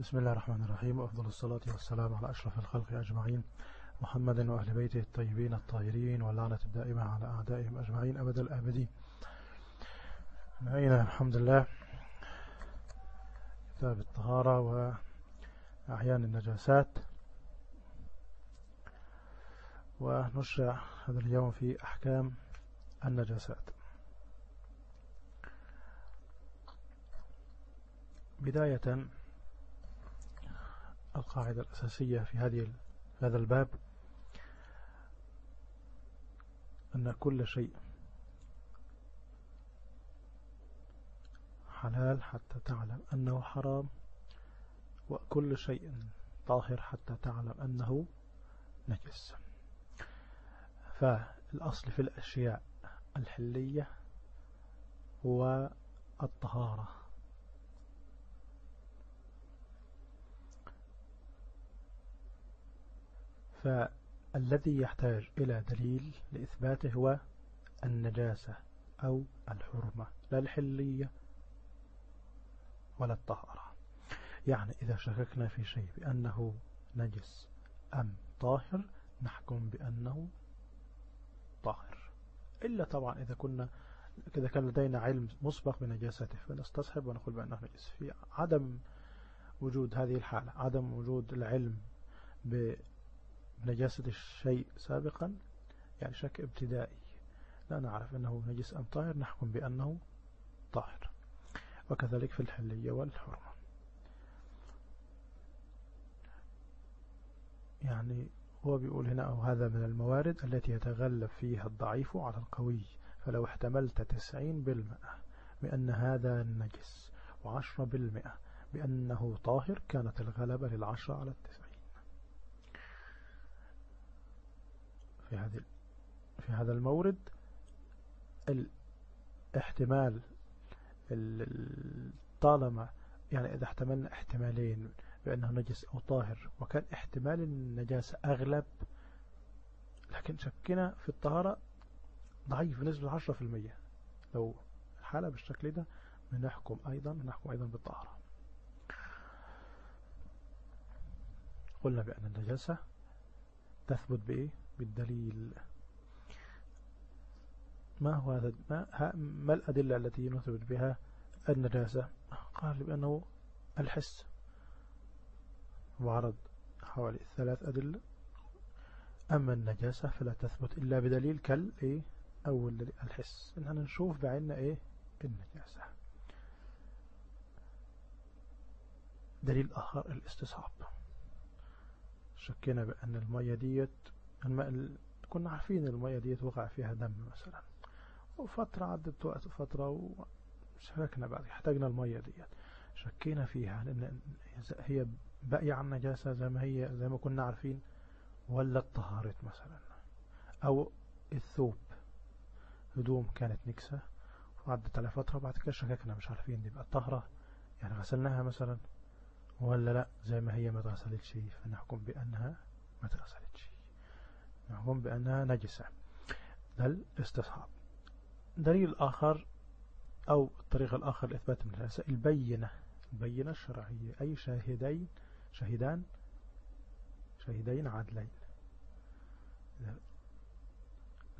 بسم الله الرحمن الرحيم وأفضل الصلاة والسلام على أشرف الخلق أجمعين محمد وأهل بيته الطيبين الطاهرين واللعنة الدائمة على أعدائهم أجمعين أبد الآبدين معينا الحمد لله. كتاب الطهارة وأعيان النجاسات. ونشرع هذا اليوم في أحكام النجاسات. بداية القاعدة الأساسية في هذه هذا الباب أن كل شيء حلال حتى تعلم أنه حرام وكل شيء طاهر حتى تعلم أنه نجس. فالأصل في الأشياء الحلية هو الطهارة. فالذي يحتاج إلى دليل لإثباته هو النجاسة أو الحرمة لا الحلية ولا الطهارة. يعني إذا شككنا في شيء بأنه نجس أم طاهر نحكم بأنه طاهر. إلا طبعا إذا كنا إذا كان لدينا علم مسبق بنجاسته فنستصحب ونقول بأنه نجس. في عدم وجود هذه الحالة عدم وجود العلم بنجاسة الشيء سابقا يعني شك ابتدائي. لا نعرف أنه نجس أم طاهر نحكم بأنه طاهر. وكذلك في الحلية والحرمة. يعني هو بيقول هنا أو هذا من الموارد التي يتغلب فيها الضعيف على القوي. فلو احتملت تسعين بالمئة بأن هذا نجس وعشرة بالمئة بأنه طاهر كانت الغلبة للعشرة على التسعين. في هذه في هذا المورد الاحتمال طالما يعني إذا احتملنا احتمالين بأنه نجس أو طاهر وكان احتمال النجاسة أغلب لكن شكنا في الطهارة ضعيف بنسبة 10% لو الحالة بالشكل ده بنحكم أيضا بنحكم أيضا بالطهارة. قلنا بأن النجاسة تثبت بإيه؟ بالدليل. ما هو هذا ما, ما الأدلة التي نثبت بها النجاسة؟ قال بأنه الحس وعرض حوالي ثلاث أدلة أما النجاسة فلا تثبت إلا بدليل كال إيه؟ أول الحس. إننا نشوف بعيننا إيه؟ النجاسة دليل آخر الاستصحاب. شكينا بأن المية ديت الماء كنا عارفين المية ديت وقع فيها دم مثلا. وفترة عدت وقت فترة وشككنا بعد احتاجنا المية ديت. شكينا فيها لأن هي باقية عن نجاسة زي ما هي زي ما كنا عارفين ولا الطهارة مثلا. أو الثوب هدوم كانت نكسة وعدت على فترة بعد كده شككنا مش عارفين دي بقى طهرة يعني غسلناها مثلا ولا لأ زي ما هي ما تغسلتش فنحكم بأنها ما تغسلتش نحكم بأنها نجسة. ده الاستصحاب دليل آخر أو الطريق الآخر لإثبات النجاسة البينة. البينة الشرعية. أي شاهدين شهدان شهدين عادلين.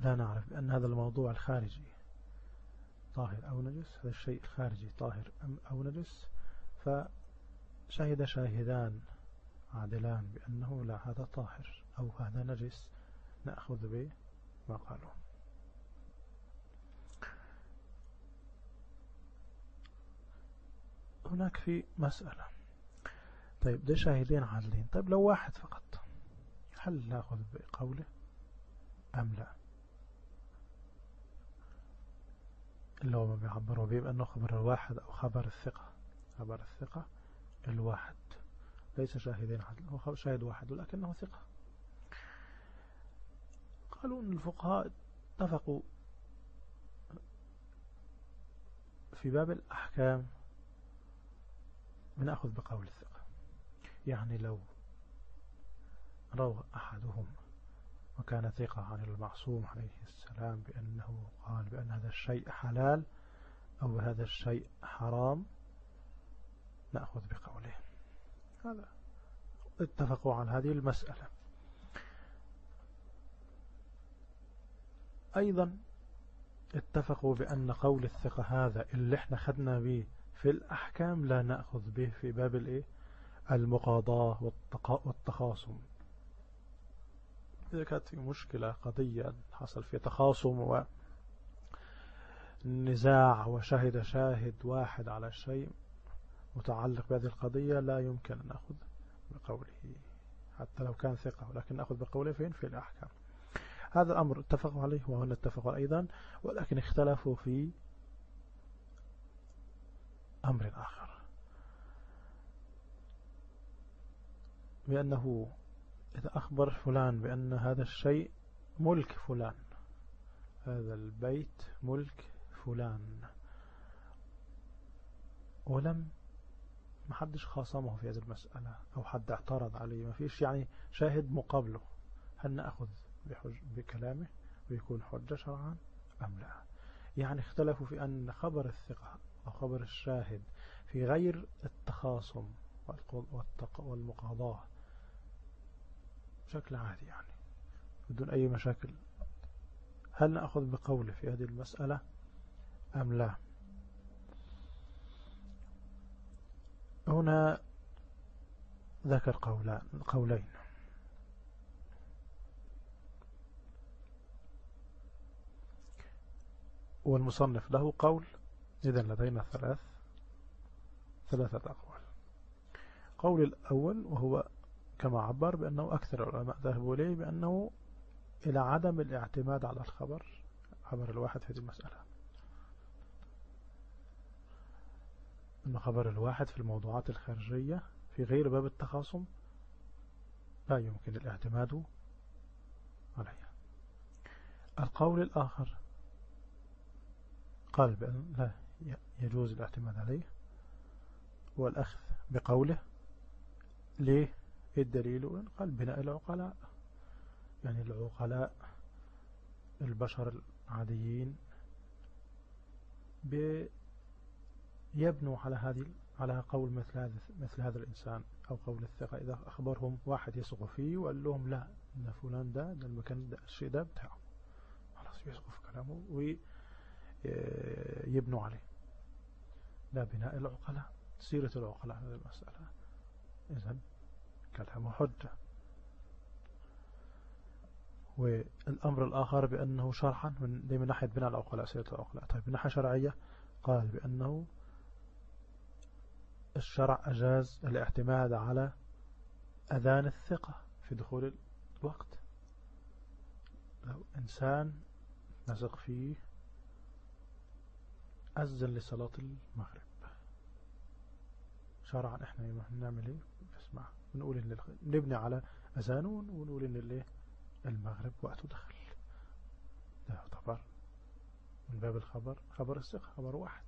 لا نعرف بأن هذا الموضوع الخارجي طاهر أو نجس هذا الشيء الخارجي طاهر أو نجس فشهد شاهدان عادلان بأنه لا هذا طاهر أو هذا نجس. نأخذ به ما قالوا. هناك في مسألة. طيب ده شاهدين عادلين؟ طيب لو واحد فقط هل نأخذ بقوله أم لا؟ اللي هو ما بيعبروا به بأنه خبر الواحد أو خبر الثقة. خبر الثقة الواحد. ليس شاهدين عدل هو شاهد واحد ولكنه ثقة. قالوا أن الفقهاء اتفقوا في باب الأحكام بنأخذ بقول الثقة. يعني لو روى أحدهم وكان ثقة عن المعصوم عليه السلام بأنه قال بأن هذا الشيء حلال أو هذا الشيء حرام نأخذ بقوله. هذا اتفقوا على هذه المسألة. أيضا اتفقوا بأن قول الثقة هذا اللي إحنا خدنا به في الأحكام لا نأخذ به في باب الإيه؟ المقاضاة والتخاصم. إذا كانت في مشكلة قضية حصل فيها تخاصم ونزاع وشهد شاهد واحد على شيء متعلق بهذه القضية لا يمكن أن نأخذ بقوله حتى لو كان ثقة ولكن نأخذ بقوله فين؟ في الأحكام. هذا الأمر اتفقوا عليه وهنا اتفقوا أيضا ولكن اختلفوا في أمر آخر. بأنه إذا أخبر فلان بأن هذا الشيء ملك فلان هذا البيت ملك فلان. ولم ما حدش خاصمه في هذه المسألة أو حد اعترض عليه ما فيش يعني شاهد مقابله. هل نأخذ بكلامه ويكون حجة شرعا أم لا. يعني اختلفوا في أن خبر الثقة أو خبر الشاهد في غير التخاصم والمقاضاة بشكل عادي يعني بدون أي مشاكل. هل نأخذ بقوله في هذه المسألة أم لا؟ هنا ذكر قولان قولين. والمصنف له قول. إذا لدينا ثلاث ثلاثة أقوال. قول الأول وهو كما عبر بأنه أكثر العلماء ذهبوا إليه بأنه إلى عدم الاعتماد على الخبر. خبر الواحد في هذه المسألة. أن خبر الواحد في الموضوعات الخارجية في غير باب التخاصم لا يمكن الاعتماد عليها القول الآخر قال بأن لا يجوز الاعتماد عليه والأخذ بقوله ليه الدليل؟ قال بناء العقلاء. يعني العقلاء البشر العاديين يبنوا على هذه على قول مثل هذا مثل هذا الإنسان أو قول الثقة. إذا أخبرهم واحد يثق فيه وقال لهم لا إن فلان ده ده المكان ده الشيء ده بتاعه. خلاص يثقوا في كلامه ويبنوا عليه. لا بناء العقلاء سيرة العقلاء هذه المسألة. إذا كلامه حجة. والأمر الآخر بأنه شرحا من دي من ناحية بناء العقلاء سيرة العقلاء. طيب من ناحية شرعية قال بأنه الشرع أجاز الاعتماد على أذان الثقة في دخول الوقت. لو إنسان نزق فيه أذن لصلاة المغرب. شرعا إحنا نعمل إيه؟ اسمع نقول إن نبني على أذانه ونقول إن الإيه؟ المغرب وقته دخل. ده يعتبر من باب الخبر خبر الثقة خبر واحد.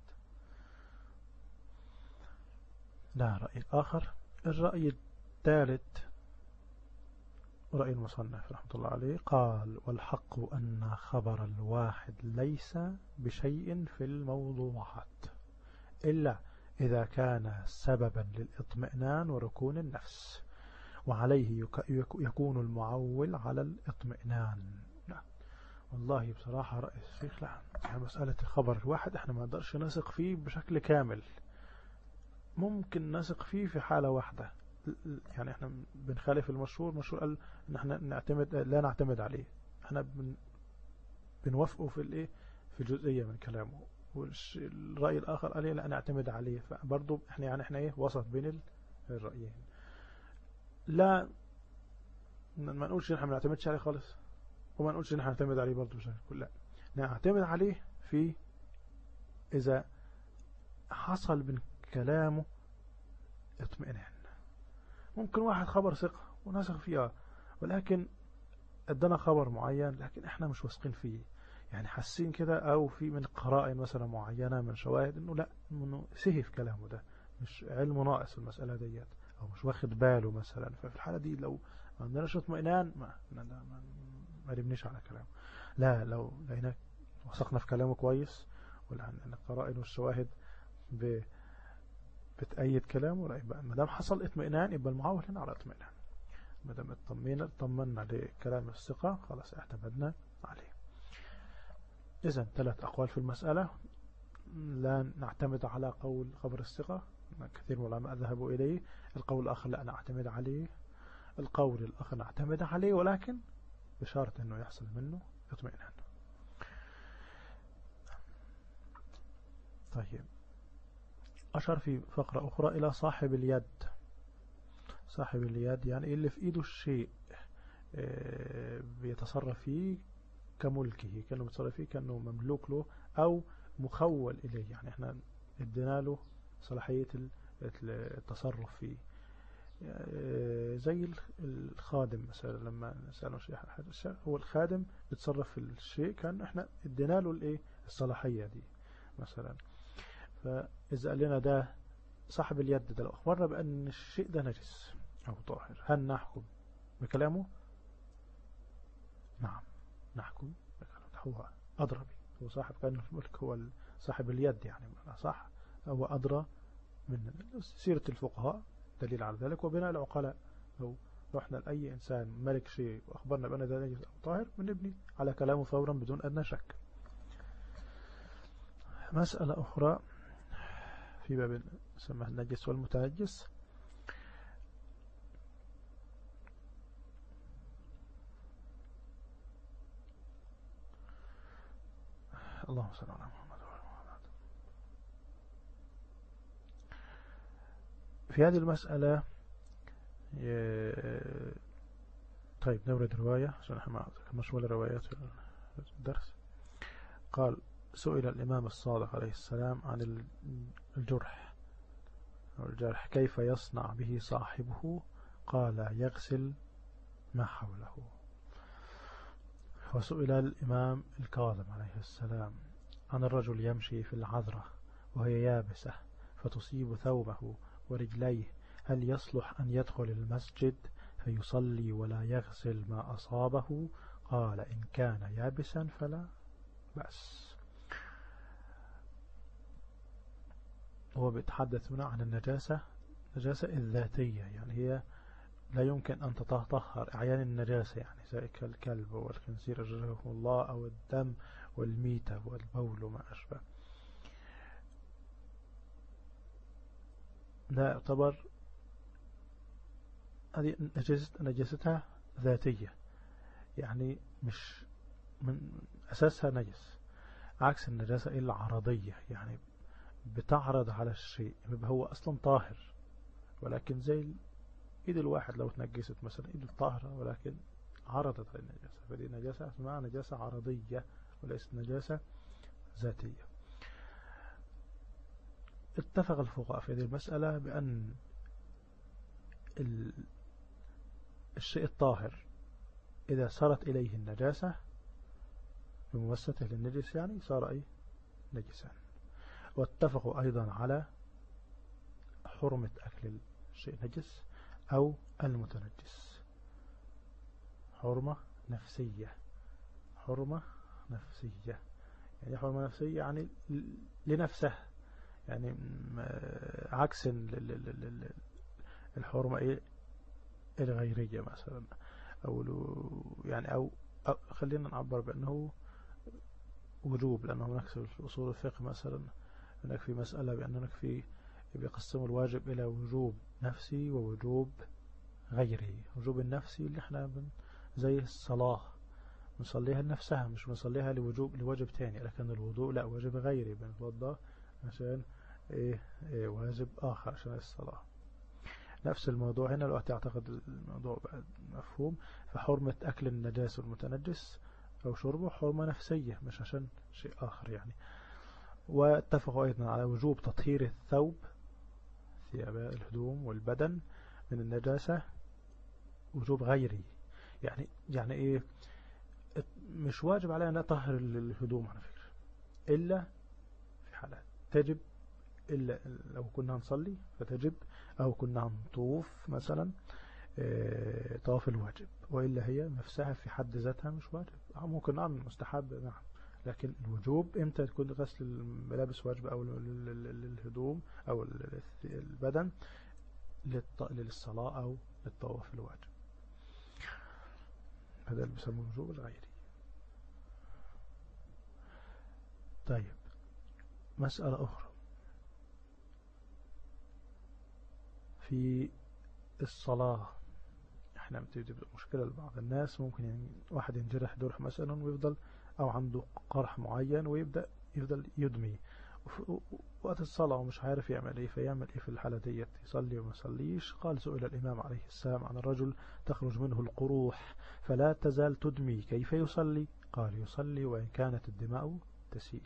لا رأي آخر. الرأي الثالث رأي المصنف رحمة الله عليه قال والحق أن خبر الواحد ليس بشيء في الموضوعات إلا إذا كان سببا للإطمئنان وركون النفس وعليه يكون المعول على الإطمئنان. لا والله بصراحة رأي الشيخ لا يعني مسألة الخبر الواحد إحنا ما نقدرش نثق فيه بشكل كامل. ممكن نثق فيه في حالة واحدة يعني إحنا بنخالف المشهور المشهور قال إن إحنا نعتمد لا نعتمد عليه. إحنا بن بنوافقه في الايه؟ في جزئية من كلامه. والرأي الآخر قال لا نعتمد عليه. فبرضه إحنا يعني إحنا إيه؟ وسط بين الرأيين. لا ما نقولش إن إحنا ما نعتمدش عليه خالص. وما نقولش إن إحنا نعتمد عليه برضه بشكل لا. نعتمد عليه في إذا حصل من كلامه اطمئنان. ممكن واحد خبر ثقة ونثق فيها ولكن ادانا خبر معين لكن إحنا مش واثقين فيه. يعني حاسين كده أو في من قرائن مثلا معينة من شواهد انه لا انه سهي في كلامه ده مش علم ناقص المسألة ديت أو مش واخد باله مثلا. ففي الحالة دي لو ما عندناش اطمئنان ما ما, نبنيش على كلامه. لا لو لقينا وثقنا في كلامه كويس والقرائن والشواهد ب بتأيد كلامه لا يبقى ما دام حصل اطمئنان يبقى المعول هنا على اطمئنان. ما دام اطمئنا اطمنا لكلام الثقة خلاص اعتمدنا عليه. إذا ثلاث أقوال في المسألة. لا نعتمد على قول خبر الثقة كثير من العلماء ذهبوا إليه. القول الآخر لا نعتمد عليه. القول الآخر نعتمد عليه ولكن بشرط أنه يحصل منه اطمئنان. طيب. أشر في فقرة أخرى إلى صاحب اليد. صاحب اليد يعني اللي في إيده الشيء آه، بيتصرف فيه كملكه كأنه بيتصرف فيه كأنه مملوك له أو مخول إليه. يعني إحنا ادينا له صلاحية التصرف فيه. آه، زي الخادم مثلا لما نسأله شيء هو الخادم بيتصرف في الشيء كان إحنا ادينا له الإيه؟ الصلاحية دي مثلا. فإذا قال لنا ده صاحب اليد ده لو أخبرنا بأن الشيء ده نجس أو طاهر هل نحكم بكلامه؟ نعم نحكم بكلامه. هو أدرى به. هو صاحب كأن الملك هو صاحب اليد يعني صح. هو أدرى من سيرة الفقهاء دليل على ذلك. وبناء العقلاء لو رحنا لأي إنسان ملك شيء وأخبرنا بأن ده نجس أو طاهر بنبني على كلامه فورا بدون أدنى شك. مسألة أخرى. في باب سماه النجس والمتنجس. اللهم صل على محمد في هذه المسألة طيب نورد رواية عشان إحنا مش ولا روايات في الدرس. قال سئل الإمام الصادق عليه السلام عن الجرح. الجرح كيف يصنع به صاحبه؟ قال يغسل ما حوله. وسئل الإمام الكاظم عليه السلام عن الرجل يمشي في العذرة وهي يابسة فتصيب ثوبه ورجليه هل يصلح أن يدخل المسجد فيصلي ولا يغسل ما أصابه؟ قال إن كان يابسا فلا بأس. هو بيتحدث هنا عن النجاسة النجاسة الذاتية يعني هي لا يمكن أن تطهر أعيان النجاسة يعني زي كالكلب والخنزير أجره الله أو الدم والميتة والبول وما أشبه. لا يعتبر هذه نجاستها ذاتية يعني مش من أساسها نجس عكس النجاسة العرضية يعني بتعرض على الشيء يبقى هو أصلا طاهر. ولكن زي إيد الواحد لو تنجست مثلا إيد طاهرة ولكن عرضت على النجاسة. فدي نجاسة اسمها نجاسة عرضية وليست نجاسة ذاتية. اتفق الفقهاء في هذه المسألة بأن الشيء الطاهر إذا صارت إليه النجاسة بموسته للنجس يعني صار أي نجسا. واتفقوا أيضا على حرمة أكل الشيء نجس أو المتنجس. حرمة نفسية. حرمة نفسية. يعني حرمة نفسية يعني لنفسه. يعني عكس الحرمة إيه؟ الغيرية مثلا. أو يعني أو, أو خلينا نعبر بأنه وجوب لأنه هناك في أصول الفقه مثلا. هناك في مسألة بأن هناك في بيقسموا الواجب إلى وجوب نفسي ووجوب غيري. وجوب النفسي اللي إحنا بن زي الصلاة. بنصليها لنفسها مش بنصليها لوجوب لواجب تاني. لكن الوضوء لا واجب غيري. بنتوضى عشان إيه, إيه واجب آخر عشان الصلاة. نفس الموضوع هنا لو تعتقد الموضوع مفهوم. فحرمة أكل النجاس والمتنجس أو شربه حرمة نفسية مش عشان شيء آخر يعني. واتفقوا أيضا على وجوب تطهير الثوب ثياب الهدوم والبدن من النجاسة وجوب غيري. يعني يعني إيه؟ مش واجب علينا نطهر الهدوم على فكرة. إلا في حالات. تجب إلا لو كنا نصلي فتجب أو كنا نطوف مثلا آه، طواف الواجب. وإلا هي نفسها في حد ذاتها مش واجب. ممكن نعمل مستحب نعم. لكن الوجوب إمتى تكون غسل الملابس واجب أو الهدوم أو البدن للصلاة أو للطواف الواجب؟ هذا اللي بيسموه الوجوب الغيري. طيب مسألة أخرى. في الصلاة إحنا بتبدأ مشكلة لبعض الناس ممكن يعني واحد ينجرح جرح مثلا ويفضل أو عنده قرح معين ويبدأ يفضل يدمي. وقت الصلاة ومش عارف يعمل إيه فيعمل إيه في الحالة ديت؟ يصلي وما يصليش. قال سئل الإمام عليه السلام عن الرجل تخرج منه القروح فلا تزال تدمي كيف يصلي؟ قال يصلي وإن كانت الدماء تسيل.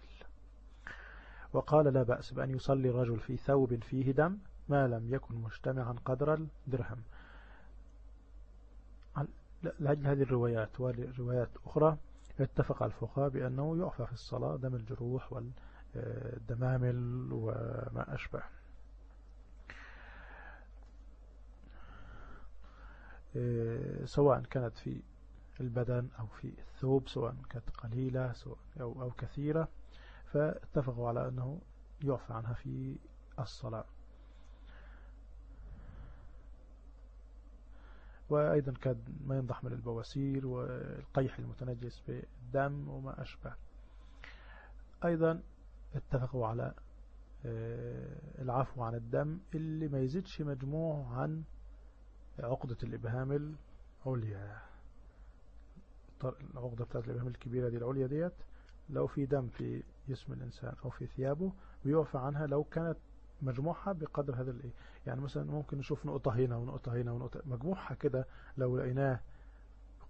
وقال لا بأس بأن يصلي الرجل في ثوب فيه دم ما لم يكن مجتمعا قدر الدرهم. لأجل هذه الروايات وروايات أخرى اتفق الفقهاء بأنه يعفى في الصلاة دم الجروح والدمامل وما أشبه. إيه، سواء كانت في البدن أو في الثوب سواء كانت قليلة أو كثيرة فاتفقوا على أنه يعفى عنها في الصلاة. وأيضا كان ما ينضح من البواسير والقيح المتنجس بالدم وما أشبه. أيضا اتفقوا على آه، العفو عن الدم اللي ما يزيدش مجموع عن عقدة الإبهام العليا. العقدة بتاعت الإبهام الكبيرة دي العليا ديت لو في دم في جسم الإنسان أو في ثيابه بيعفى عنها لو كانت مجموعها بقدر هذا الإيه. يعني مثلا ممكن نشوف نقطة هنا ونقطة هنا ونقطة مجموعها كده لو لقيناه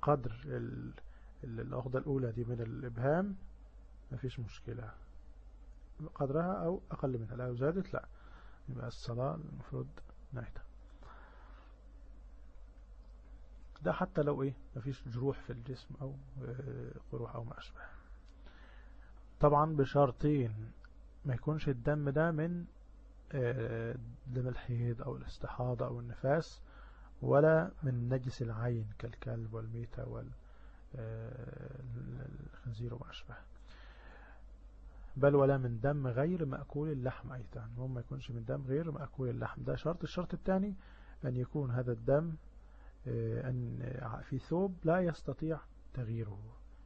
قدر العقدة الأولى دي من الإبهام مفيش مشكلة. قدرها أو أقل منها لو زادت لا. يبقى الصلاة المفروض نعيدها. ده حتى لو إيه مفيش جروح في الجسم أو آه، قروح أو ما أشبه. طبعا بشرطين ما يكونش الدم ده من دم الحيض أو الاستحاضة أو النفاس ولا من نجس العين كالكلب والميتة والخنزير وما أشبه. بل ولا من دم غير مأكول اللحم أيضا. هو ما يكونش من دم غير مأكول اللحم. ده شرط. الشرط الثاني أن يكون هذا الدم آه، أن في ثوب لا يستطيع تغييره.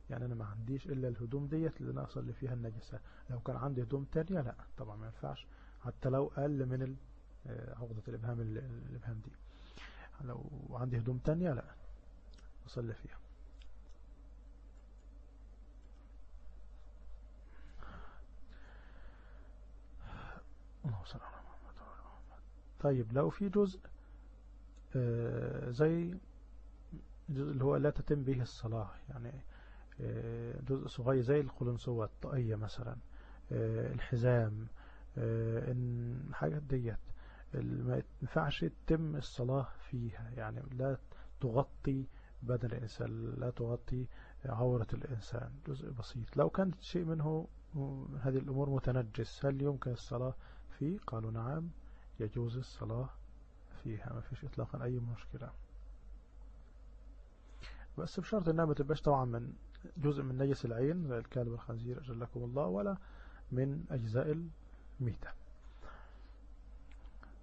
يعني أنا ما عنديش إلا الهدوم ديت اللي أنا أصلي فيها النجسة. لو كان عندي هدوم تانية لا طبعا ما ينفعش. حتى لو أقل من آه، عقدة الإبهام الإبهام دي. لو عندي هدوم تانية لا أصلي فيها. طيب لو في جزء آه، زي جزء اللي هو لا تتم به الصلاة يعني آه، جزء صغير زي القلنسوة الطاقية مثلا الحزام آه، إن الحاجات ديت ما ينفعش تتم الصلاة فيها. يعني لا تغطي بدن الإنسان لا تغطي عورة الإنسان. جزء بسيط. لو كانت شيء منه هذه الأمور متنجس هل يمكن الصلاة فيه؟ قالوا نعم يجوز الصلاة فيها. ما فيش إطلاقا أي مشكلة. بس بشرط أنها ما تبقاش طبعا من جزء من نجس العين زي الكلب والخنزير أجلكم الله ولا من أجزاء ميتة.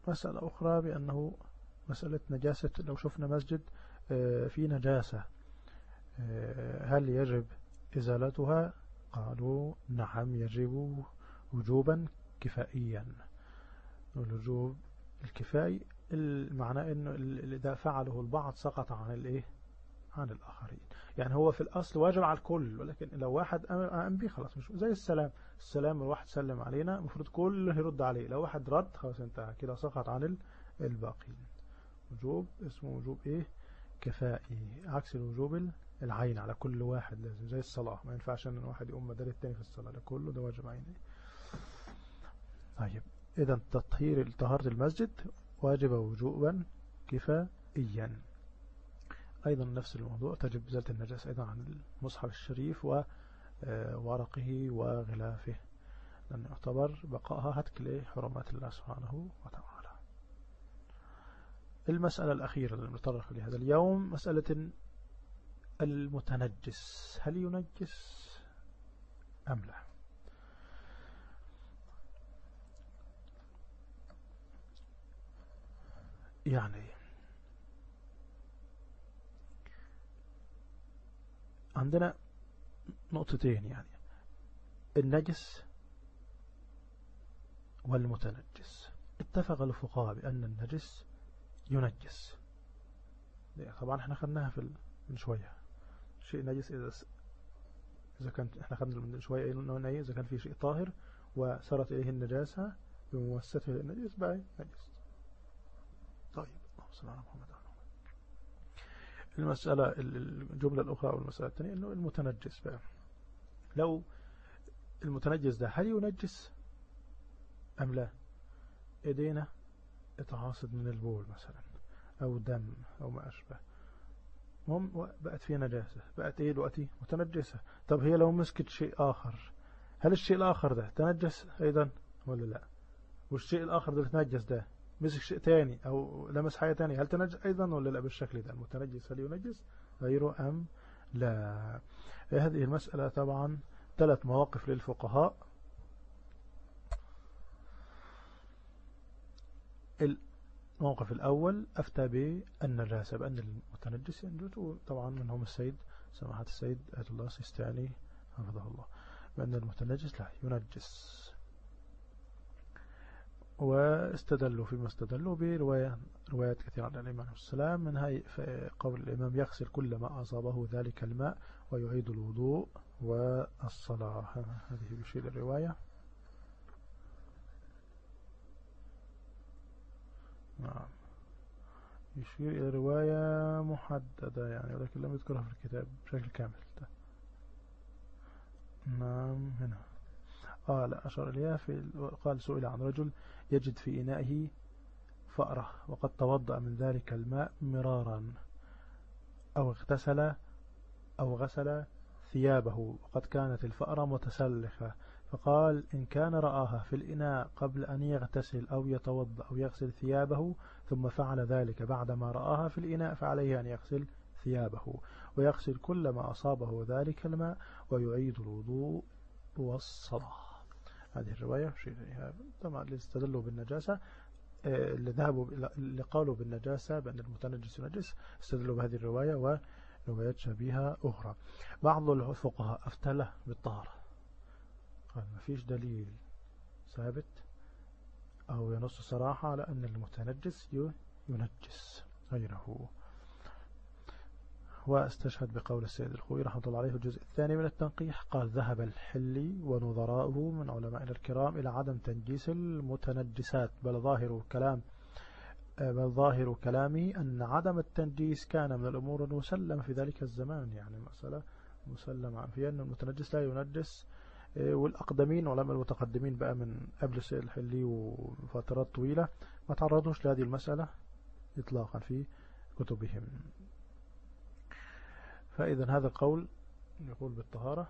مسألة أخرى بأنه مسألة نجاسة لو شفنا مسجد آه، في نجاسة. آه، هل يجب إزالتها؟ قالوا نعم يجب وجوبا كفائيا. الوجوب الكفائي المعنى إنه إذا فعله البعض سقط عن الإيه؟ عن الآخرين. يعني هو في الأصل واجب على الكل ولكن لو واحد قام به خلاص مش زي السلام. السلام الواحد سلم علينا المفروض كله يرد عليه. لو واحد رد خلاص انتهى. كده سقط عن الباقين. وجوب اسمه وجوب إيه؟ كفائي. عكس الوجوب العين على كل واحد لازم زي الصلاة. ما ينفعش إن واحد يقوم بدل التاني في الصلاة. ده كله ده واجب عيني. طيب اذا تطهير طهارة المسجد واجب وجوبا كفائيا. أيضا نفس الموضوع تجب زالة النجاسة أيضا عن المصحف الشريف و آه، وغلافه. لأن يعتبر بقائها هتك لحرمات الله سبحانه وتعالى. المسألة الأخيرة اللي نتطرق لهذا اليوم مسألة المتنجس. هل ينجس أم لا؟ يعني عندنا نقطتين يعني. النجس والمتنجس. اتفق الفقهاء بأن النجس ينجس. طبعا إحنا خدناها في من شوية. شيء نجس إذا إذا كان إحنا خدنا من شوية إذا كان في شيء طاهر وسرت إليه النجاسة بموسته للنجس بقى نجس. طيب. صلى الله عليه وسلم المسألة الجملة الأخرى أو المسألة الثانية أنه المتنجس بقى لو المتنجس ده هل ينجس أم لا؟ إيدينا اتعاصد من البول مثلا أو دم أو ما أشبه. هم بقت فيها نجاسة بقت إيه دلوقتي؟ متنجسة. طب هي لو مسكت شيء آخر هل الشيء الآخر ده تنجس أيضا ولا لا؟ والشيء الآخر ده تنجس ده مسك شيء تاني أو لمس حاجة تانية. هل تنجس أيضا ولا لا؟ بالشكل ده المتنجس هل ينجس؟ غيره أم لا. هذه المسألة طبعا ثلاث مواقف للفقهاء. الموقف الأول أفتى بالنجاسة بأن المتنجس ينجس طبعا منهم السيد سماحة السيد آية الله سيستاني حفظه الله بأن المتنجس لا ينجس. واستدلوا فيما استدلوا برواية روايات كثيرة عن الإمام السلام. منها قول الإمام يغسل كل ما أصابه ذلك الماء ويعيد الوضوء والصلاة. هذه بشيء الرواية. نعم. يشير إلى رواية محددة يعني ولكن لم يذكرها في الكتاب بشكل كامل. نعم هنا. لا أشار إليها في قال سئل عن رجل يجد في إنائه فأرة وقد توضأ من ذلك الماء مرارا أو اغتسل أو غسل ثيابه وقد كانت الفأرة متسلخة. فقال إن كان رآها في الإناء قبل أن يغتسل أو يتوضأ أو يغسل ثيابه ثم فعل ذلك بعدما رآها في الإناء فعليه أن يغسل ثيابه ويغسل كل ما أصابه ذلك الماء ويعيد الوضوء والصلاة. هذه الرواية طبعا اللي استدلوا بالنجاسة آه، اللي ذهبوا اللي قالوا بالنجاسة بأن المتنجس ينجس استدلوا بهذه الرواية وروايات شبيهة أخرى. بعض الفقهاء أفتله بالطهارة. قال ما فيش دليل ثابت أو ينص صراحة على أن المتنجس ينجس غيره. واستشهد بقول السيد الخوي رحمة الله عليه في الجزء الثاني من التنقيح. قال ذهب الحلي ونظراؤه من علماء الكرام إلى عدم تنجيس المتنجسات. بل ظاهر كلام بل ظاهر كلامه أن عدم التنجيس كان من الأمور المسلمة في ذلك الزمان. يعني مسألة مسلمة. فيها أن المتنجس لا ينجس والأقدمين علماء المتقدمين بقى من قبل السيد الحلي وفترات طويلة ما تعرضوش لهذه المسألة إطلاقا في كتبهم. فإذا هذا القول يقول بالطهارة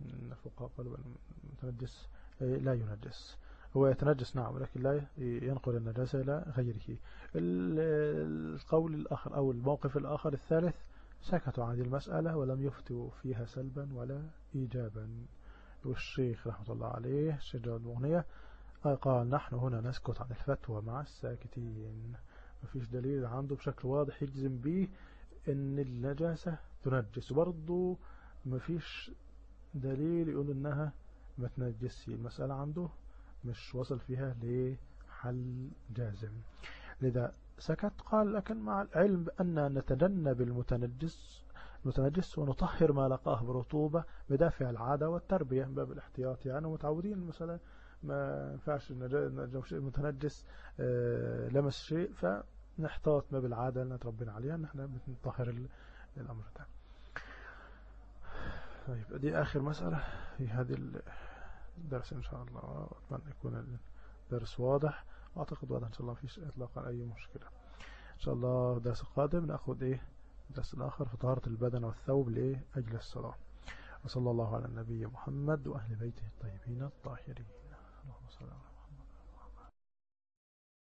إن الفقهاء قالوا المتنجس لا ينجس. هو يتنجس نعم ولكن لا ينقل النجاسة إلى غيره. القول الآخر أو الموقف الآخر الثالث سكتوا عن المسألة ولم يفتوا فيها سلبا ولا إيجابا. والشيخ رحمة الله عليه الشجرة المغنية قال نحن هنا نسكت عن الفتوى مع الساكتين. ما فيش دليل عنده بشكل واضح يجزم به إن النجاسة تنجس. برضه مفيش دليل يقول إنها ما تنجسش. المسألة عنده مش وصل فيها لحل جازم. لذا سكت قال لكن مع العلم بأن نتجنب المتنجس المتنجس ونطهر ما لقاه برطوبة بدافع العادة والتربية من باب الاحتياط. يعني متعودين مثلا ما ينفعش المتنجس آه، لمس شيء فنحتاط ما بالعادة اللي تربينا عليها. ان إحنا بنطهر الأمر ده طيب دي آخر مسألة في هذه الدرس إن شاء الله. أتمنى يكون الدرس واضح. وأعتقد واضح إن شاء الله فيش إطلاقا أي مشكلة. إن شاء الله الدرس القادم نأخذ إيه؟ الدرس الآخر في طهارة البدن والثوب لأجل الصلاة. وصلى الله على النبي محمد وأهل بيته الطيبين الطاهرين. اللهم صل على